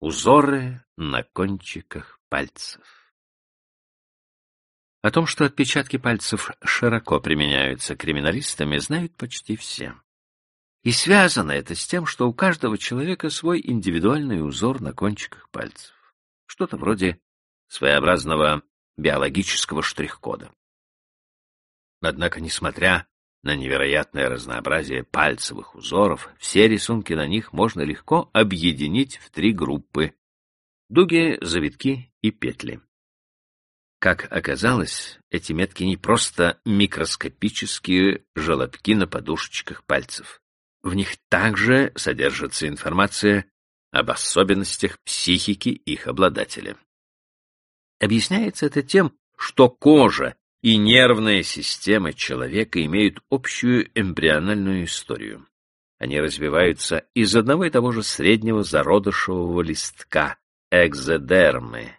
Узоры на кончиках пальцев. О том, что отпечатки пальцев широко применяются криминалистами, знают почти все. И связано это с тем, что у каждого человека свой индивидуальный узор на кончиках пальцев. Что-то вроде своеобразного биологического штрих-кода. Однако, несмотря на невероятное разнообразие пальцевых узоров, все рисунки на них можно легко объединить в три группы — дуги, завитки и петли. Как оказалось, эти метки не просто микроскопические желобки на подушечках пальцев. В них также содержится информация об особенностях психики их обладателя. Объясняется это тем, что кожа и нервная система человека имеют общую эмбриональную историю. Они развиваются из одного и того же среднего зародышевого листка, экзодермы.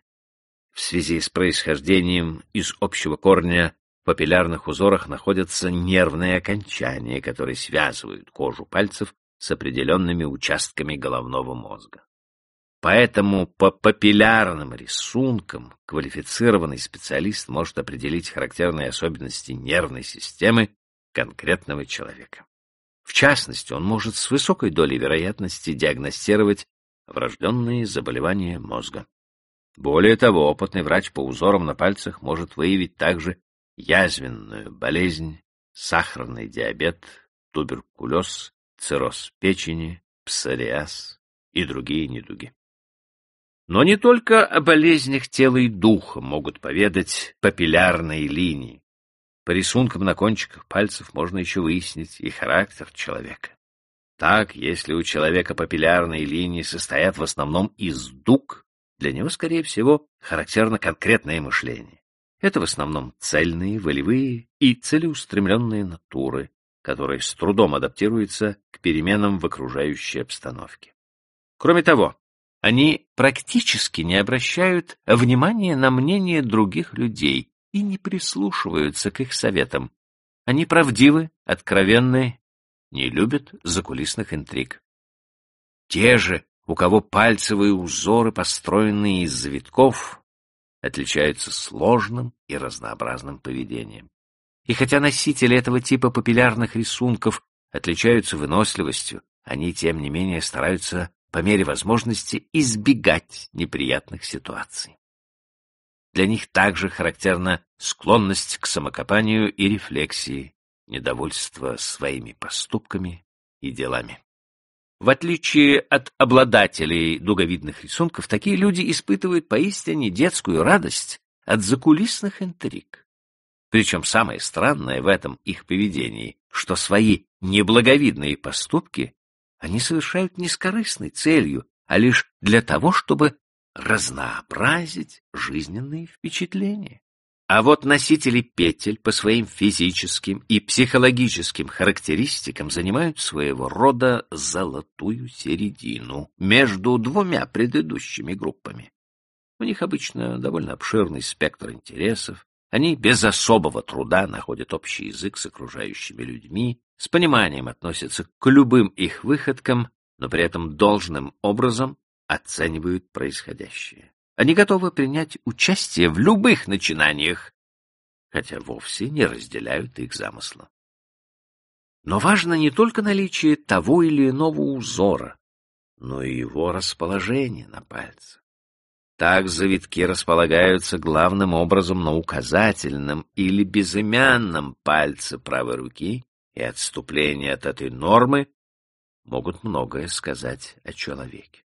В связи с происхождением из общего корня в папиллярных узорах находятся нервные окончания, которые связывают кожу пальцев с определенными участками головного мозга. Поэтому по папиллярным рисункам квалифицированный специалист может определить характерные особенности нервной системы конкретного человека. В частности, он может с высокой долей вероятности диагностировать врожденные заболевания мозга. Более того, опытный врач по узорам на пальцах может выявить также язвенную болезнь, сахарный диабет, туберкулез, цирроз печени, псориаз и другие недуги. Но не только о болезнях тела и духа могут поведать папиллярные линии. По рисункам на кончиках пальцев можно еще выяснить и характер человека. Так, если у человека папиллярные линии состоят в основном из дуг, для него, скорее всего, характерно конкретное мышление. Это в основном цельные, волевые и целеустремленные натуры, которые с трудом адаптируются к переменам в окружающей обстановке. Кроме того, они практически не обращают внимания на мнение других людей и не прислушиваются к их советам. Они правдивы, откровенны, не любят закулисных интриг. Те же, у кого пальцевые узоры, построенные из завитков, отличаются сложным и разнообразным поведением. И хотя носители этого типа популярных рисунков отличаются выносливостью, они, тем не менее, стараются по мере возможности избегать неприятных ситуаций. Для них также характерна склонность к самокопанию и рефлексии, недовольство своими поступками и делами. В отличие от обладателей дуговидных рисунков, такие люди испытывают поистине детскую радость от закулисных интриг. Причем самое странное в этом их поведении, что свои неблаговидные поступки они совершают не с корыстной целью, а лишь для того, чтобы разнообразить жизненные впечатления. А вот носители петель по своим физическим и психологическим характеристикам занимают своего рода золотую середину между двумя предыдущими группами. У них обычно довольно обширный спектр интересов, они без особого труда находят общий язык с окружающими людьми, с пониманием относятся к любым их выходкам, но при этом должным образом оценивают происходящее. Они готовы принять участие в любых начинаниях, хотя вовсе не разделяют их замысла. Но важно не только наличие того или иного узора, но и его расположение на пальце. Так завитки располагаются главным образом на указательном или безымянном пальце правой руки, и отступление от этой нормы могут многое сказать о человеке.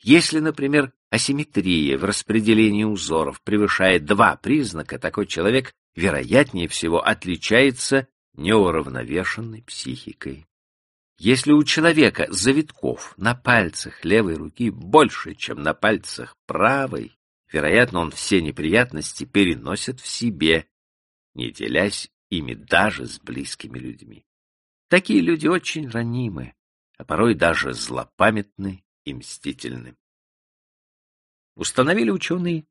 Если, например, асимметрия в распределении узоров превышает два признака, такой человек, вероятнее всего, отличается неуравновешенной психикой. Если у человека завитков на пальцах левой руки больше, чем на пальцах правой, вероятно, он все неприятности переносит в себе, не делясь ими даже с близкими людьми. Такие люди очень ранимы, а порой даже злопамятны и мстительны. Установили ученые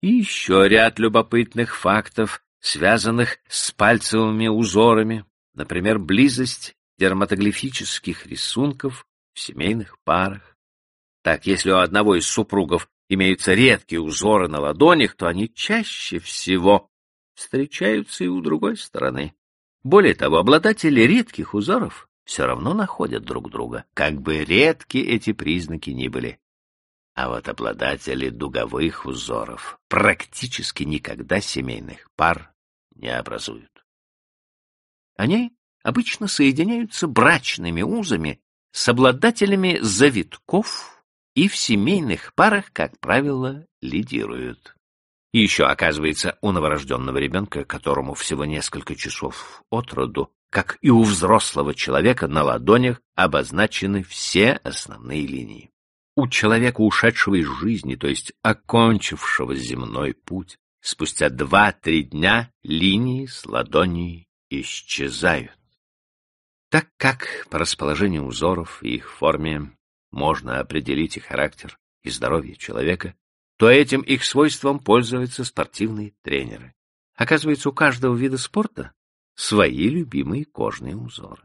и еще ряд любопытных фактов, связанных с пальцевыми узорами, например, близость дерматоглифических рисунков в семейных парах. Так, если у одного из супругов имеются редкие узоры на ладонях, то они чаще всего встречаются и у другой стороны. Более того, обладатели редких узоров все равно находят друг друга, как бы редки эти признаки ни были. А вот обладатели дуговых узоров практически никогда семейных пар не образуют. Они обычно соединяются брачными узами с обладателями завитков и в семейных парах, как правило, лидируют. И еще, оказывается, у новорожденного ребенка, которому всего несколько часов от роду, как и у взрослого человека, на ладонях обозначены все основные линии. У человека, ушедшего из жизни, то есть окончившего земной путь, спустя два-три дня линии с ладоней исчезают. Так как по расположению узоров и их форме можно определить и характер, и здоровье человека, то этим их свойством пользуются спортивные тренеры. Оказывается, у каждого вида спорта свои любимые кожные узоры.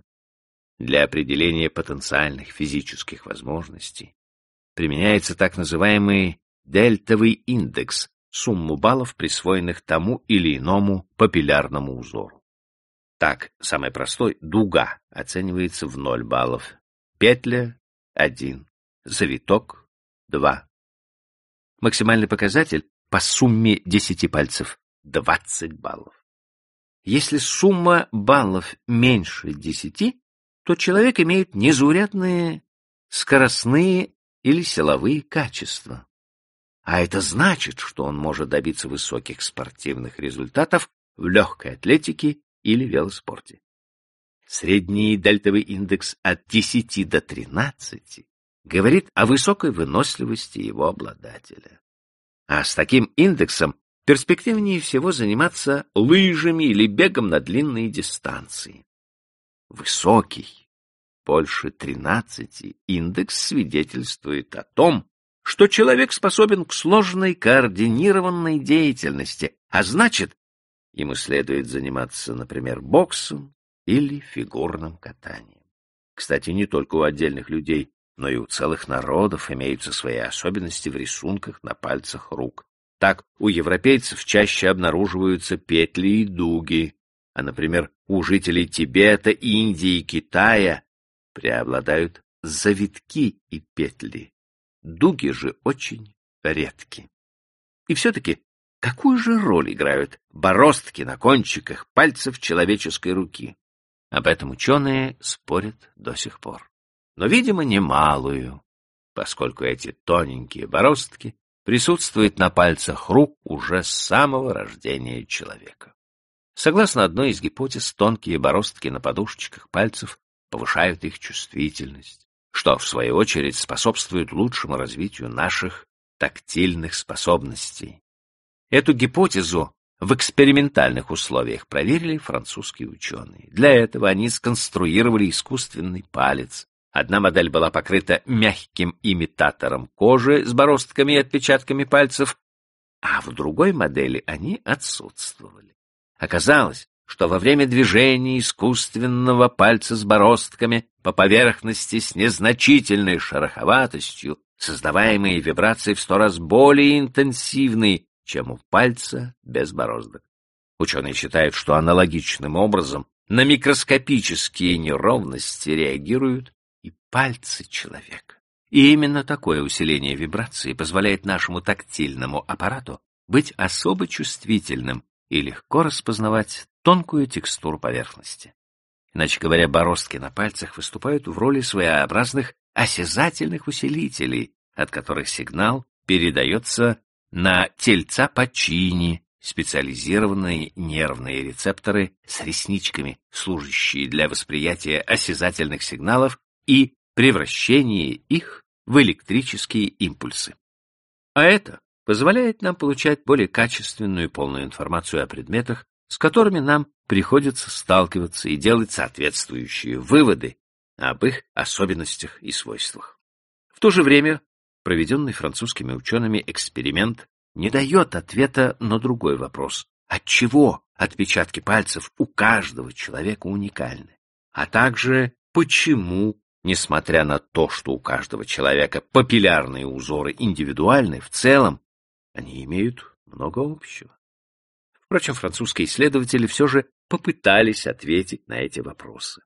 Для определения потенциальных физических возможностей применяется так называемый дельтовый индекс, сумму баллов, присвоенных тому или иному папиллярному узору. Так, самый простой — дуга оценивается в 0 баллов, петля — 1, завиток — 2. Максимальный показатель по сумме 10 пальцев — 20 баллов. Если сумма баллов меньше 10, то человек имеет незаурядные скоростные или силовые качества. А это значит, что он может добиться высоких спортивных результатов в легкой атлетике или велоспорте. Средний дельтовый индекс от 10 до 13 говорит о высокой выносливости его обладателя. А с таким индексом перспективнее всего заниматься лыжами или бегом на длинные дистанции. Высокий, больше 13, индекс свидетельствует о том, что человек способен к сложной координированной деятельности, а значит, ему следует заниматься, например, боксом или фигурным катанием. Кстати, не только у отдельных людей, но и у целых народов имеются свои особенности в рисунках на пальцах рук. Так, у европейцев чаще обнаруживаются петли и дуги, а, например, у жителей Тибета, Индии и Китая преобладают завитки и петли. Дуги же очень редки. И все-таки Какую же роль играют бороздки на кончиках пальцев человеческой руки? Об этом ученые спорят до сих пор. Но, видимо, немалую, поскольку эти тоненькие бороздки присутствуют на пальцах рук уже с самого рождения человека. Согласно одной из гипотез, тонкие бороздки на подушечках пальцев повышают их чувствительность, что, в свою очередь, способствует лучшему развитию наших тактильных способностей, Эту гипотезу в экспериментальных условиях проверили французские ученые. Для этого они сконструировали искусственный палец. Одна модель была покрыта мягким имитатором кожи с бороздками и отпечатками пальцев, а в другой модели они отсутствовали. Оказалось, что во время движения искусственного пальца с бороздками по поверхности с незначительной шероховатостью создаваемые вибрации в сто раз более интенсивные, чем у пальца без бороздок. Ученые считают, что аналогичным образом на микроскопические неровности реагируют и пальцы человека. И именно такое усиление вибрации позволяет нашему тактильному аппарату быть особо чувствительным и легко распознавать тонкую текстуру поверхности. Иначе говоря, бороздки на пальцах выступают в роли своеобразных осязательных усилителей, от которых сигнал передается на тельца почини, специализированные нервные рецепторы с ресничками, служащие для восприятия осязательных сигналов и превращения их в электрические импульсы. А это позволяет нам получать более качественную и полную информацию о предметах, с которыми нам приходится сталкиваться и делать соответствующие выводы об их особенностях и свойствах. В то же время проведенный французскими учеными эксперимент не дает ответа на другой вопрос. Отчего отпечатки пальцев у каждого человека уникальны? А также, почему несмотря на то, что у каждого человека папиллярные узоры индивидуальны, в целом они имеют много общего. Впрочем, французские исследователи все же попытались ответить на эти вопросы.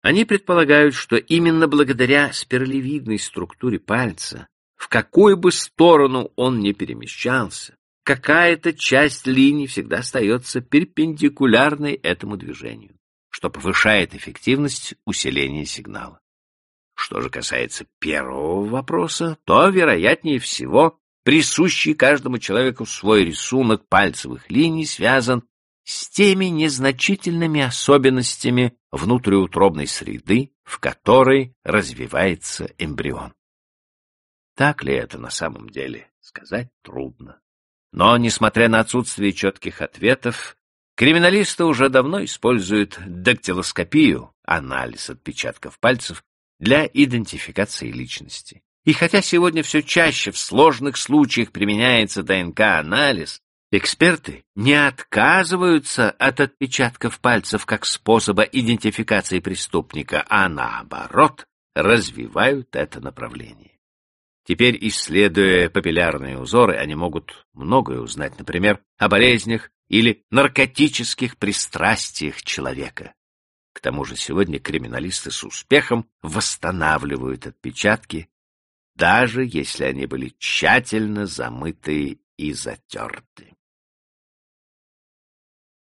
Они предполагают, что именно благодаря спиралевидной структуре пальца, в какую бы сторону он ни перемещался, какая-то часть линии всегда остается перпендикулярной этому движению, что повышает эффективность усиления сигнала. Что же касается первого вопроса, то, вероятнее всего, присущий каждому человеку свой рисунок пальцевых линий связан с теми незначительными особенностями внутриутробной среды, в которой развивается эмбрион. Так ли это на самом деле, сказать трудно. Но, несмотря на отсутствие четких ответов, криминалисты уже давно используют дактилоскопию, анализ отпечатков пальцев, для идентификации личности. И хотя сегодня все чаще в сложных случаях применяется ДНК-анализ, эксперты не отказываются от отпечатков пальцев как способа идентификации преступника, а наоборот развивают это направление. Теперь, исследуя папиллярные узоры, они могут многое узнать, например, о болезнях или наркотических пристрастиях человека. К тому же сегодня криминалисты с успехом восстанавливают отпечатки, даже если они были тщательно замыты и затерты.